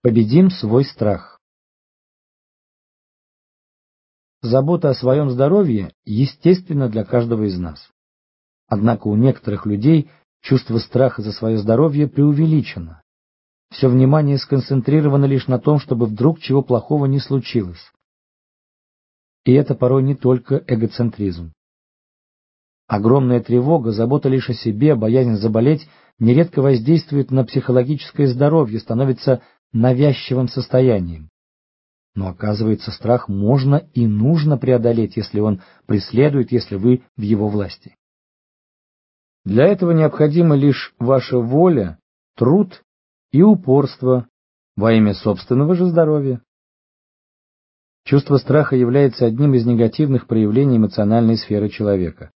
Победим свой страх. Забота о своем здоровье естественна для каждого из нас. Однако у некоторых людей чувство страха за свое здоровье преувеличено. Все внимание сконцентрировано лишь на том, чтобы вдруг чего плохого не случилось. И это порой не только эгоцентризм. Огромная тревога, забота лишь о себе, боязнь заболеть нередко воздействует на психологическое здоровье, становится навязчивым состоянием. Но оказывается, страх можно и нужно преодолеть, если он преследует, если вы в его власти. Для этого необходима лишь ваша воля, труд и упорство во имя собственного же здоровья. Чувство страха является одним из негативных проявлений эмоциональной сферы человека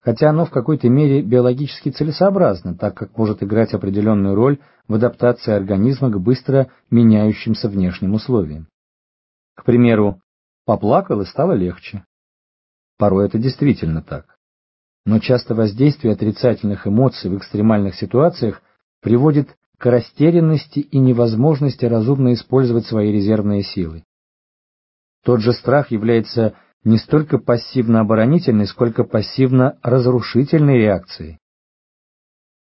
хотя оно в какой-то мере биологически целесообразно, так как может играть определенную роль в адаптации организма к быстро меняющимся внешним условиям. К примеру, поплакал и стало легче. Порой это действительно так. Но часто воздействие отрицательных эмоций в экстремальных ситуациях приводит к растерянности и невозможности разумно использовать свои резервные силы. Тот же страх является не столько пассивно-оборонительной, сколько пассивно-разрушительной реакцией.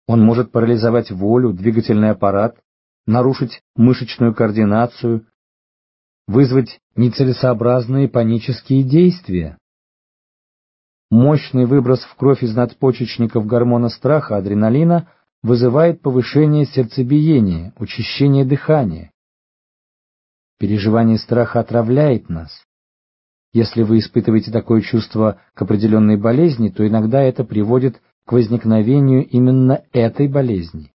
Он может парализовать волю, двигательный аппарат, нарушить мышечную координацию, вызвать нецелесообразные панические действия. Мощный выброс в кровь из надпочечников гормона страха, адреналина, вызывает повышение сердцебиения, учащение дыхания. Переживание страха отравляет нас. Если вы испытываете такое чувство к определенной болезни, то иногда это приводит к возникновению именно этой болезни.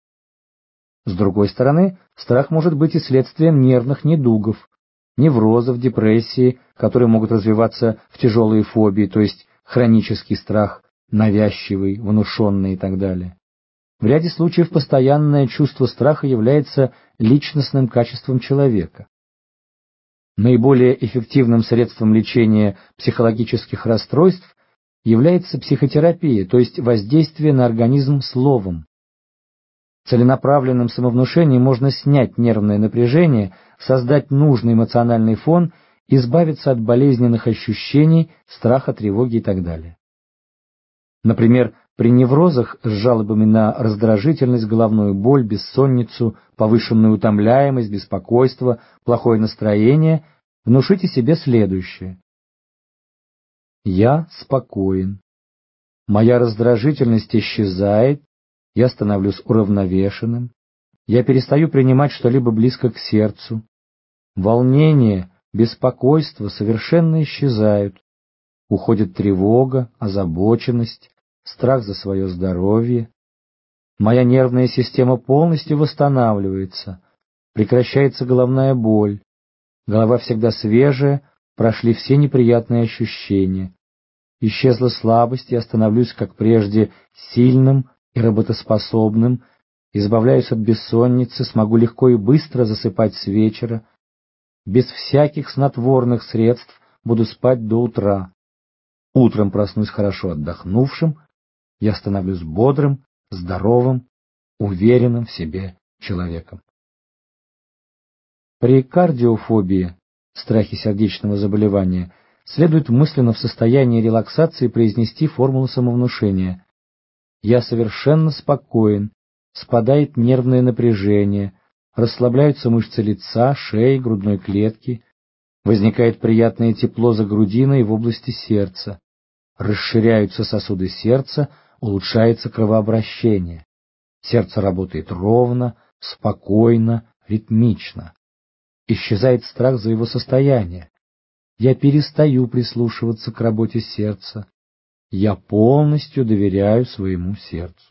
С другой стороны, страх может быть и следствием нервных недугов, неврозов, депрессии, которые могут развиваться в тяжелые фобии, то есть хронический страх, навязчивый, внушенный и так далее. В ряде случаев постоянное чувство страха является личностным качеством человека. Наиболее эффективным средством лечения психологических расстройств является психотерапия, то есть воздействие на организм словом. Целенаправленным самовнушением можно снять нервное напряжение, создать нужный эмоциональный фон, избавиться от болезненных ощущений, страха, тревоги и так далее. Например, при неврозах с жалобами на раздражительность, головную боль, бессонницу, повышенную утомляемость, беспокойство, плохое настроение, внушите себе следующее. Я спокоен. Моя раздражительность исчезает, я становлюсь уравновешенным, я перестаю принимать что-либо близко к сердцу. Волнение, беспокойство совершенно исчезают, уходит тревога, озабоченность, страх за свое здоровье. Моя нервная система полностью восстанавливается, прекращается головная боль, голова всегда свежая, прошли все неприятные ощущения. Исчезла слабость, я становлюсь, как прежде, сильным и работоспособным, избавляюсь от бессонницы, смогу легко и быстро засыпать с вечера, без всяких снотворных средств буду спать до утра. Утром проснусь хорошо отдохнувшим, я становлюсь бодрым, здоровым, уверенным в себе человеком. При кардиофобии, страхе сердечного заболевания, следует мысленно в состоянии релаксации произнести формулу самовнушения. Я совершенно спокоен, спадает нервное напряжение, расслабляются мышцы лица, шеи, грудной клетки, возникает приятное тепло за грудиной в области сердца, расширяются сосуды сердца, улучшается кровообращение. Сердце работает ровно, спокойно, ритмично. Исчезает страх за его состояние. Я перестаю прислушиваться к работе сердца. Я полностью доверяю своему сердцу.